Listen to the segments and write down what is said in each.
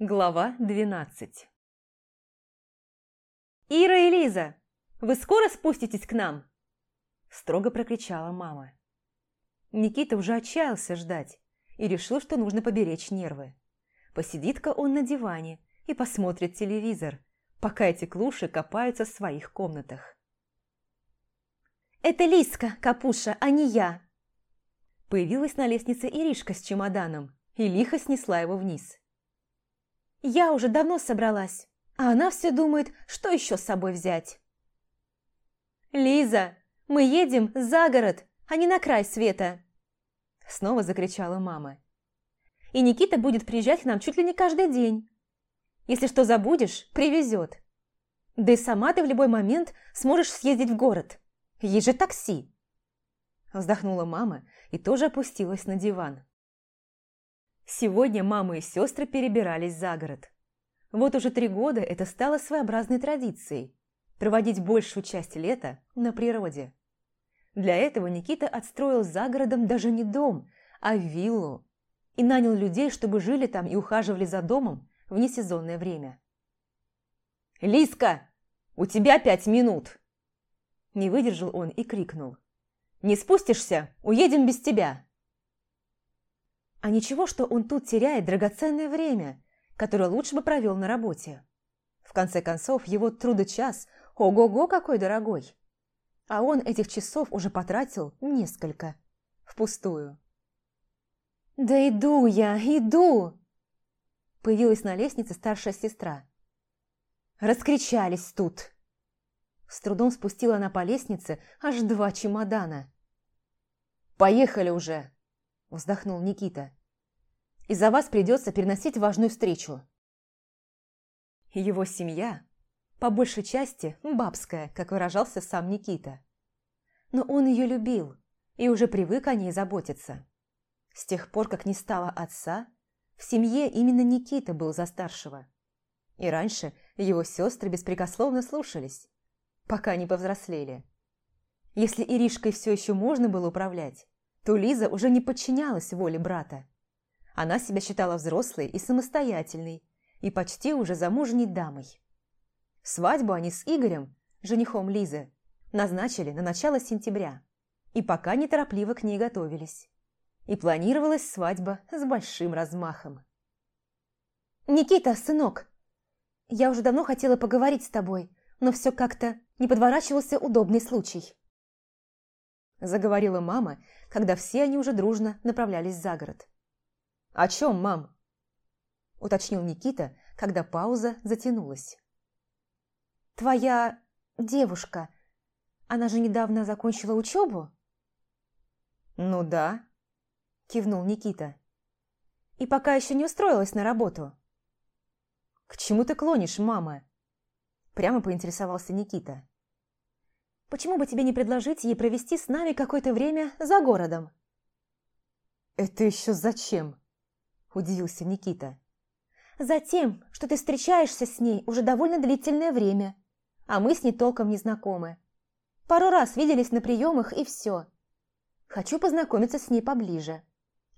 Глава 12 «Ира и Лиза, вы скоро спуститесь к нам?» Строго прокричала мама. Никита уже отчаялся ждать и решил, что нужно поберечь нервы. Посидит-ка он на диване и посмотрит телевизор, пока эти клуши копаются в своих комнатах. «Это Лиска, Капуша, а не я!» Появилась на лестнице Иришка с чемоданом и лихо снесла его вниз. Я уже давно собралась, а она все думает, что еще с собой взять. «Лиза, мы едем за город, а не на край света!» Снова закричала мама. «И Никита будет приезжать к нам чуть ли не каждый день. Если что забудешь, привезет. Да и сама ты в любой момент сможешь съездить в город. Есть же такси!» Вздохнула мама и тоже опустилась на диван. Сегодня мама и сестры перебирались за город. Вот уже три года это стало своеобразной традицией – проводить большую часть лета на природе. Для этого Никита отстроил за городом даже не дом, а виллу и нанял людей, чтобы жили там и ухаживали за домом в несезонное время. «Лиска, у тебя пять минут!» Не выдержал он и крикнул. «Не спустишься? Уедем без тебя!» А ничего, что он тут теряет драгоценное время, которое лучше бы провел на работе. В конце концов, его трудочас ого-го какой дорогой. А он этих часов уже потратил несколько. Впустую. «Да иду я, иду!» Появилась на лестнице старшая сестра. «Раскричались тут!» С трудом спустила она по лестнице аж два чемодана. «Поехали уже!» Вздохнул Никита. «Из-за вас придется переносить важную встречу». Его семья, по большей части, бабская, как выражался сам Никита. Но он ее любил и уже привык о ней заботиться. С тех пор, как не стало отца, в семье именно Никита был за старшего. И раньше его сестры беспрекословно слушались, пока не повзрослели. Если Иришкой все еще можно было управлять, то Лиза уже не подчинялась воле брата. Она себя считала взрослой и самостоятельной, и почти уже замужней дамой. Свадьбу они с Игорем, женихом Лизы, назначили на начало сентября, и пока неторопливо к ней готовились. И планировалась свадьба с большим размахом. «Никита, сынок, я уже давно хотела поговорить с тобой, но все как-то не подворачивался удобный случай». Заговорила мама, когда все они уже дружно направлялись за город. «О чем, мам?» Уточнил Никита, когда пауза затянулась. «Твоя девушка, она же недавно закончила учебу?» «Ну да», – кивнул Никита. «И пока еще не устроилась на работу?» «К чему ты клонишь, мама?» Прямо поинтересовался Никита. Почему бы тебе не предложить ей провести с нами какое-то время за городом?» «Это еще зачем?» – удивился Никита. «Затем, что ты встречаешься с ней уже довольно длительное время, а мы с ней толком не знакомы. Пару раз виделись на приемах и все. Хочу познакомиться с ней поближе.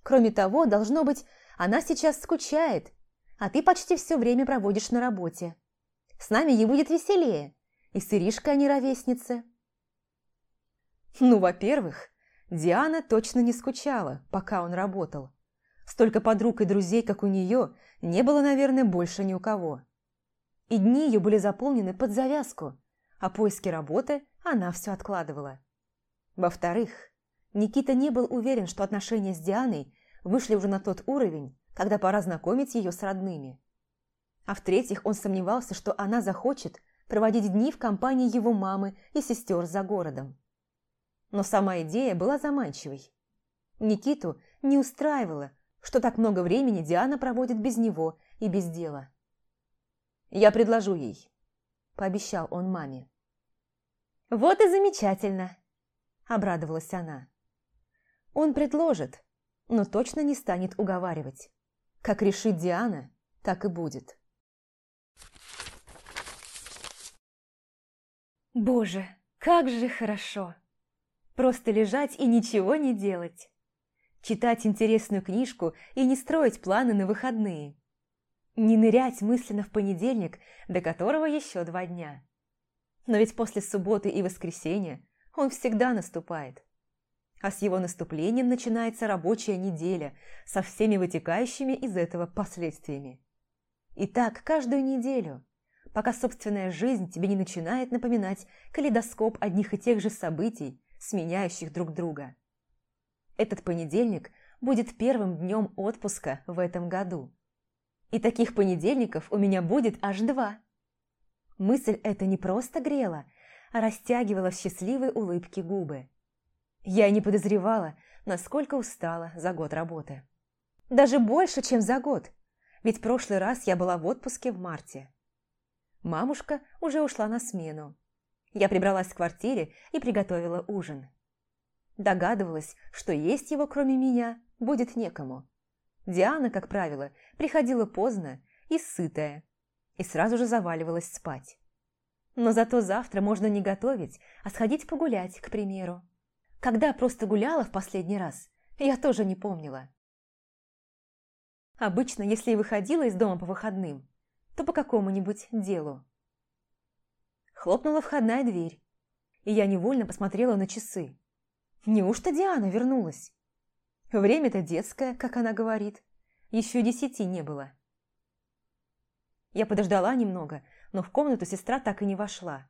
Кроме того, должно быть, она сейчас скучает, а ты почти все время проводишь на работе. С нами ей будет веселее, и с Иришкой они ровесницы». Ну, во-первых, Диана точно не скучала, пока он работал. Столько подруг и друзей, как у нее, не было, наверное, больше ни у кого. И дни ее были заполнены под завязку, а поиски работы она все откладывала. Во-вторых, Никита не был уверен, что отношения с Дианой вышли уже на тот уровень, когда пора знакомить ее с родными. А в-третьих, он сомневался, что она захочет проводить дни в компании его мамы и сестер за городом но сама идея была заманчивой. Никиту не устраивало, что так много времени Диана проводит без него и без дела. «Я предложу ей», – пообещал он маме. «Вот и замечательно», – обрадовалась она. «Он предложит, но точно не станет уговаривать. Как решит Диана, так и будет». «Боже, как же хорошо!» Просто лежать и ничего не делать. Читать интересную книжку и не строить планы на выходные. Не нырять мысленно в понедельник, до которого еще два дня. Но ведь после субботы и воскресенья он всегда наступает. А с его наступлением начинается рабочая неделя со всеми вытекающими из этого последствиями. И так каждую неделю, пока собственная жизнь тебе не начинает напоминать калейдоскоп одних и тех же событий, сменяющих друг друга. Этот понедельник будет первым днем отпуска в этом году. И таких понедельников у меня будет аж два. Мысль эта не просто грела, а растягивала в счастливой улыбке губы. Я не подозревала, насколько устала за год работы. Даже больше, чем за год, ведь прошлый раз я была в отпуске в марте. Мамушка уже ушла на смену. Я прибралась в квартире и приготовила ужин. Догадывалась, что есть его, кроме меня, будет некому. Диана, как правило, приходила поздно и сытая, и сразу же заваливалась спать. Но зато завтра можно не готовить, а сходить погулять, к примеру. Когда просто гуляла в последний раз, я тоже не помнила. Обычно, если и выходила из дома по выходным, то по какому-нибудь делу. Хлопнула входная дверь, и я невольно посмотрела на часы. Неужто Диана вернулась? Время-то детское, как она говорит. Еще десяти не было. Я подождала немного, но в комнату сестра так и не вошла.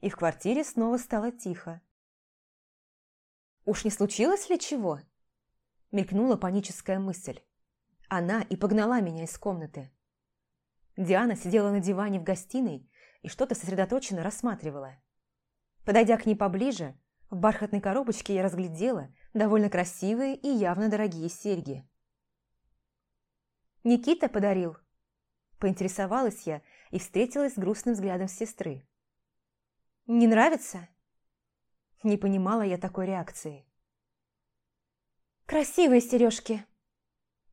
И в квартире снова стало тихо. «Уж не случилось ли чего?» Мелькнула паническая мысль. Она и погнала меня из комнаты. Диана сидела на диване в гостиной и что-то сосредоточенно рассматривала. Подойдя к ней поближе, в бархатной коробочке я разглядела довольно красивые и явно дорогие серьги. «Никита подарил?» Поинтересовалась я и встретилась с грустным взглядом сестры. «Не нравится?» Не понимала я такой реакции. «Красивые сережки!»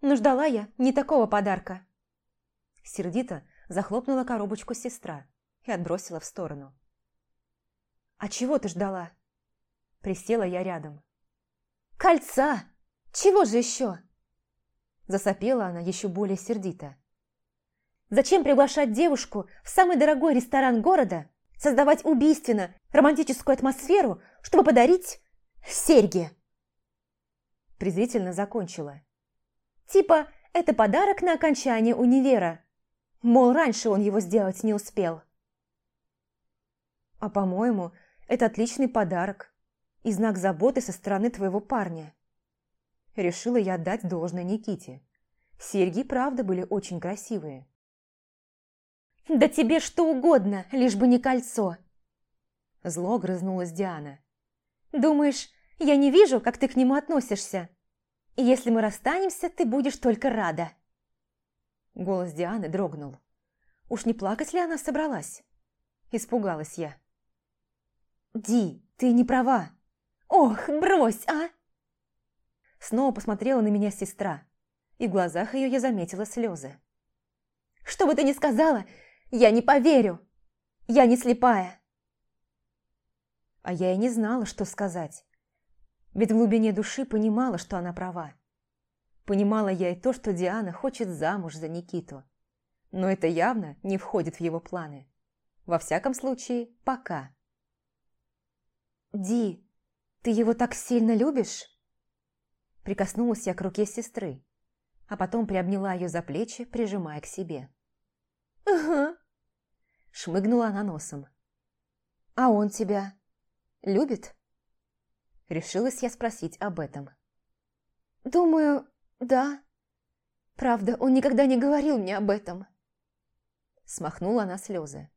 Но ждала я не такого подарка. Сердито захлопнула коробочку сестра и отбросила в сторону. «А чего ты ждала?» Присела я рядом. «Кольца! Чего же еще?» Засопела она еще более сердито. «Зачем приглашать девушку в самый дорогой ресторан города, создавать убийственно романтическую атмосферу, чтобы подарить серьги?» Презрительно закончила. «Типа, это подарок на окончание универа. Мол, раньше он его сделать не успел». «А по-моему, это отличный подарок», и знак заботы со стороны твоего парня. Решила я отдать должное Никите. Серьги, правда, были очень красивые. «Да тебе что угодно, лишь бы не кольцо!» Зло грызнулась Диана. «Думаешь, я не вижу, как ты к нему относишься? И если мы расстанемся, ты будешь только рада!» Голос Дианы дрогнул. Уж не плакать ли она собралась? Испугалась я. «Ди, ты не права!» «Ох, брось, а!» Снова посмотрела на меня сестра, и в глазах ее я заметила слезы. «Что бы ты ни сказала, я не поверю! Я не слепая!» А я и не знала, что сказать. Ведь в глубине души понимала, что она права. Понимала я и то, что Диана хочет замуж за Никиту. Но это явно не входит в его планы. Во всяком случае, пока. «Ди, «Ты его так сильно любишь?» Прикоснулась я к руке сестры, а потом приобняла ее за плечи, прижимая к себе. «Ага», – шмыгнула она носом. «А он тебя любит?» Решилась я спросить об этом. «Думаю, да. Правда, он никогда не говорил мне об этом». Смахнула она слезы.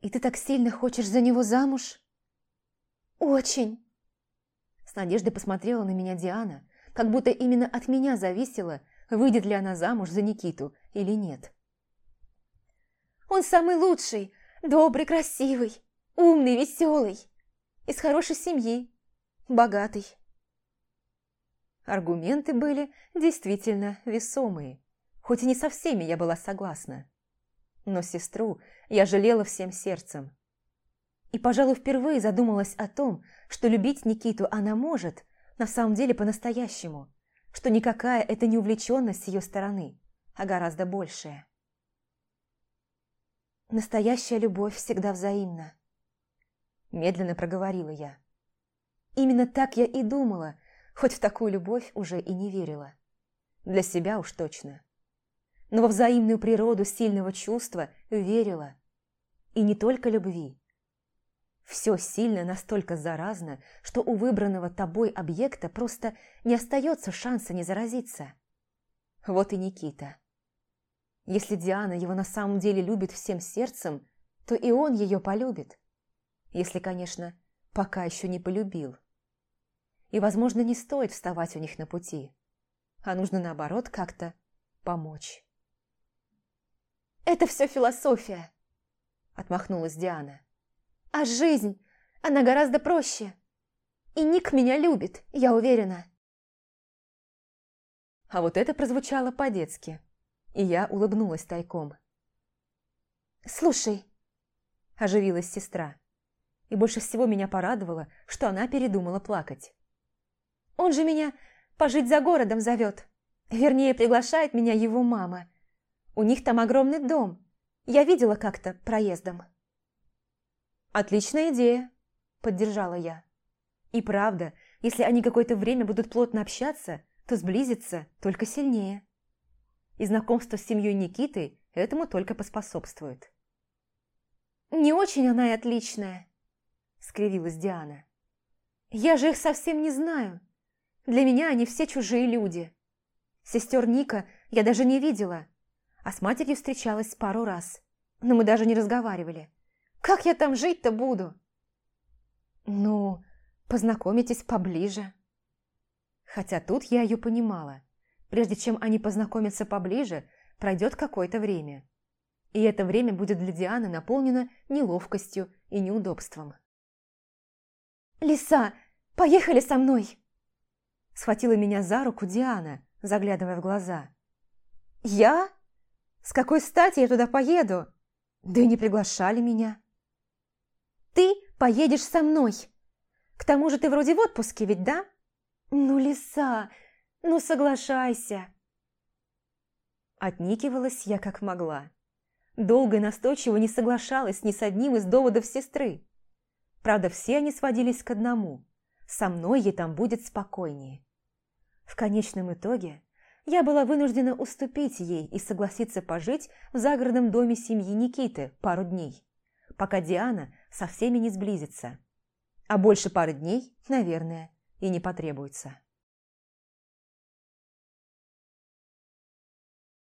«И ты так сильно хочешь за него замуж?» «Очень!» С надеждой посмотрела на меня Диана, как будто именно от меня зависело, выйдет ли она замуж за Никиту или нет. «Он самый лучший, добрый, красивый, умный, веселый, из хорошей семьи, богатый». Аргументы были действительно весомые, хоть и не со всеми я была согласна. Но сестру я жалела всем сердцем. И, пожалуй, впервые задумалась о том, что любить Никиту она может, на самом деле по-настоящему, что никакая это не увлеченность с ее стороны, а гораздо большее. «Настоящая любовь всегда взаимна», – медленно проговорила я. Именно так я и думала, хоть в такую любовь уже и не верила. Для себя уж точно. Но во взаимную природу сильного чувства верила. И не только любви. Все сильно настолько заразно, что у выбранного тобой объекта просто не остается шанса не заразиться. Вот и Никита. Если Диана его на самом деле любит всем сердцем, то и он ее полюбит. Если, конечно, пока еще не полюбил. И, возможно, не стоит вставать у них на пути, а нужно, наоборот, как-то помочь. «Это все философия», – отмахнулась Диана. «А жизнь, она гораздо проще. И Ник меня любит, я уверена». А вот это прозвучало по-детски, и я улыбнулась тайком. «Слушай», – оживилась сестра, и больше всего меня порадовало, что она передумала плакать. «Он же меня пожить за городом зовет. Вернее, приглашает меня его мама. У них там огромный дом. Я видела как-то проездом». «Отличная идея», – поддержала я. «И правда, если они какое-то время будут плотно общаться, то сблизиться только сильнее. И знакомство с семьей Никиты этому только поспособствует». «Не очень она и отличная», – скривилась Диана. «Я же их совсем не знаю. Для меня они все чужие люди. Сестер Ника я даже не видела, а с матерью встречалась пару раз, но мы даже не разговаривали. Как я там жить-то буду?» «Ну, познакомитесь поближе». Хотя тут я ее понимала. Прежде чем они познакомятся поближе, пройдет какое-то время. И это время будет для Дианы наполнено неловкостью и неудобством. «Лиса, поехали со мной!» Схватила меня за руку Диана, заглядывая в глаза. «Я? С какой стати я туда поеду? Да и не приглашали меня». «Ты поедешь со мной. К тому же ты вроде в отпуске ведь, да? Ну, лиса, ну соглашайся!» Отникивалась я как могла. Долго и настойчиво не соглашалась ни с одним из доводов сестры. Правда, все они сводились к одному. Со мной ей там будет спокойнее. В конечном итоге я была вынуждена уступить ей и согласиться пожить в загородном доме семьи Никиты пару дней, пока Диана со всеми не сблизится. А больше пары дней, наверное, и не потребуется.